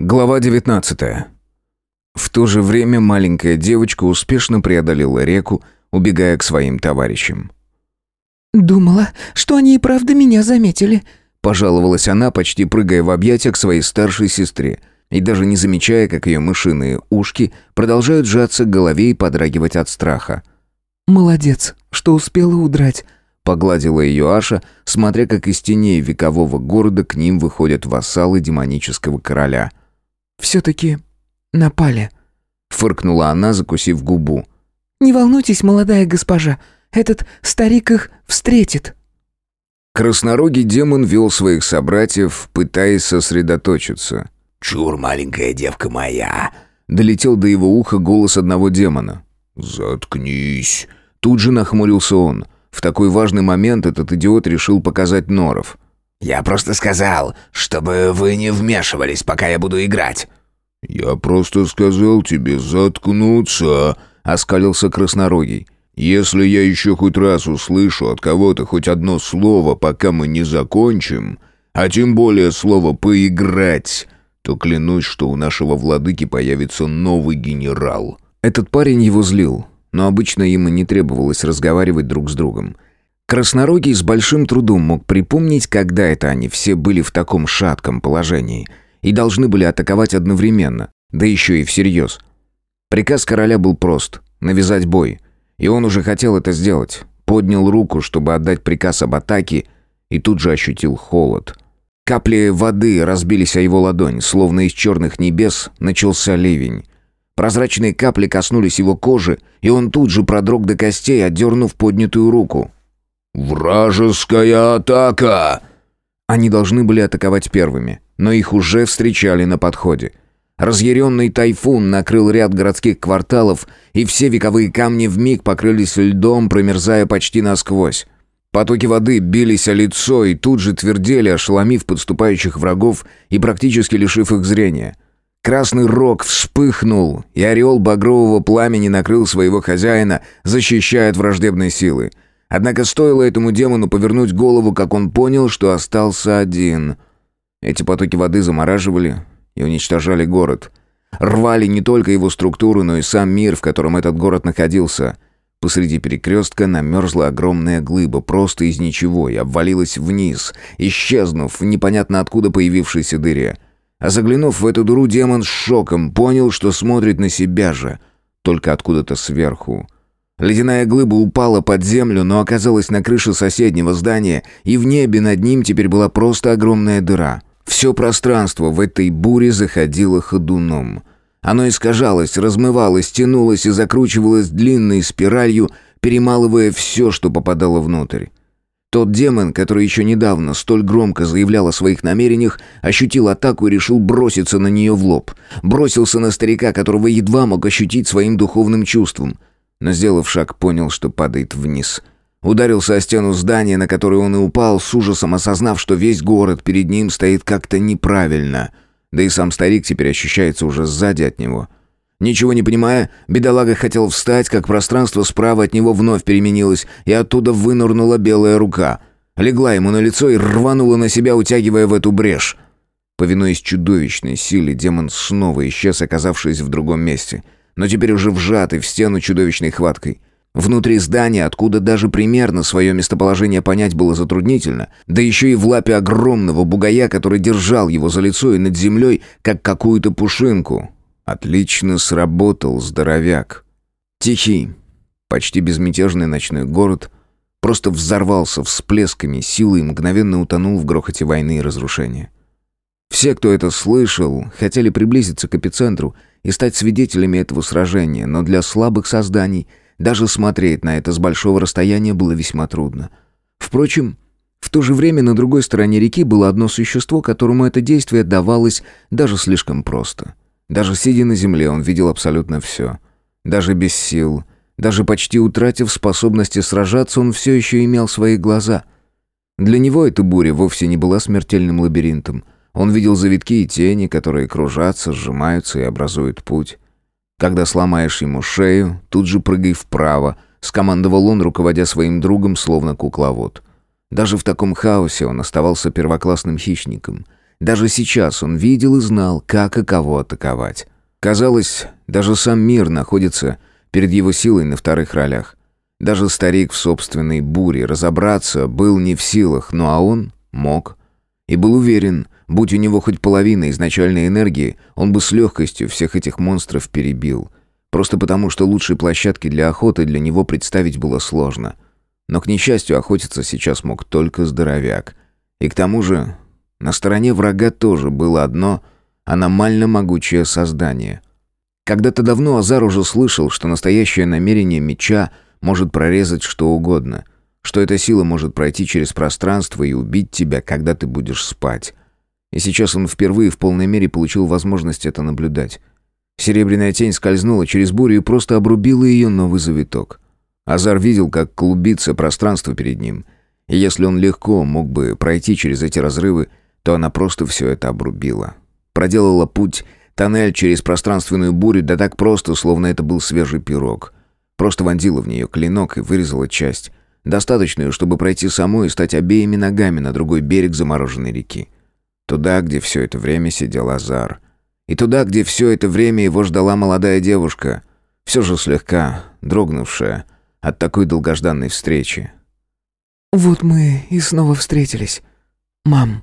Глава 19. В то же время маленькая девочка успешно преодолела реку, убегая к своим товарищам. «Думала, что они и правда меня заметили», — пожаловалась она, почти прыгая в объятия к своей старшей сестре, и даже не замечая, как ее мышиные ушки продолжают сжаться к голове и подрагивать от страха. «Молодец, что успела удрать», — погладила ее Аша, смотря как из теней векового города к ним выходят вассалы демонического короля — «Все-таки напали», — фыркнула она, закусив губу. «Не волнуйтесь, молодая госпожа, этот старик их встретит». Краснорогий демон вел своих собратьев, пытаясь сосредоточиться. «Чур, маленькая девка моя!» Долетел до его уха голос одного демона. «Заткнись!» Тут же нахмурился он. В такой важный момент этот идиот решил показать норов. Я просто сказал, чтобы вы не вмешивались, пока я буду играть». «Я просто сказал тебе заткнуться», — оскалился краснорогий. «Если я еще хоть раз услышу от кого-то хоть одно слово, пока мы не закончим, а тем более слово «поиграть», то клянусь, что у нашего владыки появится новый генерал». Этот парень его злил, но обычно ему не требовалось разговаривать друг с другом — Краснорогий с большим трудом мог припомнить, когда это они все были в таком шатком положении и должны были атаковать одновременно, да еще и всерьез. Приказ короля был прост — навязать бой, и он уже хотел это сделать. Поднял руку, чтобы отдать приказ об атаке, и тут же ощутил холод. Капли воды разбились о его ладонь, словно из черных небес начался ливень. Прозрачные капли коснулись его кожи, и он тут же продрог до костей, отдернув поднятую руку — «Вражеская атака!» Они должны были атаковать первыми, но их уже встречали на подходе. Разъяренный тайфун накрыл ряд городских кварталов, и все вековые камни вмиг покрылись льдом, промерзая почти насквозь. Потоки воды бились о лицо и тут же твердели, ошеломив подступающих врагов и практически лишив их зрения. Красный рог вспыхнул, и орел багрового пламени накрыл своего хозяина, защищая от враждебной силы — Однако стоило этому демону повернуть голову, как он понял, что остался один. Эти потоки воды замораживали и уничтожали город. Рвали не только его структуру, но и сам мир, в котором этот город находился. Посреди перекрестка намерзла огромная глыба, просто из ничего, и обвалилась вниз, исчезнув в непонятно откуда появившейся дыре. А заглянув в эту дыру, демон с шоком понял, что смотрит на себя же, только откуда-то сверху. Ледяная глыба упала под землю, но оказалась на крыше соседнего здания, и в небе над ним теперь была просто огромная дыра. Все пространство в этой буре заходило ходуном. Оно искажалось, размывалось, тянулось и закручивалось длинной спиралью, перемалывая все, что попадало внутрь. Тот демон, который еще недавно столь громко заявлял о своих намерениях, ощутил атаку и решил броситься на нее в лоб. Бросился на старика, которого едва мог ощутить своим духовным чувством но, сделав шаг, понял, что падает вниз. Ударился о стену здания, на которое он и упал, с ужасом осознав, что весь город перед ним стоит как-то неправильно. Да и сам старик теперь ощущается уже сзади от него. Ничего не понимая, бедолага хотел встать, как пространство справа от него вновь переменилось, и оттуда вынырнула белая рука. Легла ему на лицо и рванула на себя, утягивая в эту брешь. Повинуясь чудовищной силе, демон снова исчез, оказавшись в другом месте — но теперь уже вжатый в стену чудовищной хваткой. Внутри здания, откуда даже примерно свое местоположение понять было затруднительно, да еще и в лапе огромного бугая, который держал его за лицо и над землей, как какую-то пушинку. Отлично сработал здоровяк. Тихий, почти безмятежный ночной город просто взорвался всплесками силы и мгновенно утонул в грохоте войны и разрушения. Все, кто это слышал, хотели приблизиться к эпицентру — и стать свидетелями этого сражения, но для слабых созданий даже смотреть на это с большого расстояния было весьма трудно. Впрочем, в то же время на другой стороне реки было одно существо, которому это действие давалось даже слишком просто. Даже сидя на земле, он видел абсолютно все. Даже без сил, даже почти утратив способности сражаться, он все еще имел свои глаза. Для него эта буря вовсе не была смертельным лабиринтом — он видел завитки и тени, которые кружатся, сжимаются и образуют путь. Когда сломаешь ему шею, тут же прыгай вправо, скомандовал он, руководя своим другом, словно кукловод. Даже в таком хаосе он оставался первоклассным хищником. Даже сейчас он видел и знал, как и кого атаковать. Казалось, даже сам мир находится перед его силой на вторых ролях. Даже старик в собственной буре разобраться был не в силах, но а он мог. И был уверен, будь у него хоть половина изначальной энергии, он бы с легкостью всех этих монстров перебил. Просто потому, что лучшей площадки для охоты для него представить было сложно. Но, к несчастью, охотиться сейчас мог только здоровяк. И к тому же, на стороне врага тоже было одно аномально могучее создание. Когда-то давно Азар уже слышал, что настоящее намерение меча — может прорезать что угодно, что эта сила может пройти через пространство и убить тебя, когда ты будешь спать. И сейчас он впервые в полной мере получил возможность это наблюдать. Серебряная тень скользнула через бурю и просто обрубила ее новый завиток. Азар видел, как клубится пространство перед ним. И если он легко мог бы пройти через эти разрывы, то она просто все это обрубила. Проделала путь, тоннель через пространственную бурю, да так просто, словно это был свежий пирог. Просто вонзила в нее клинок и вырезала часть, достаточную, чтобы пройти самой и стать обеими ногами на другой берег замороженной реки. Туда, где все это время сидел Азар. И туда, где все это время его ждала молодая девушка, все же слегка дрогнувшая от такой долгожданной встречи. «Вот мы и снова встретились, мам»,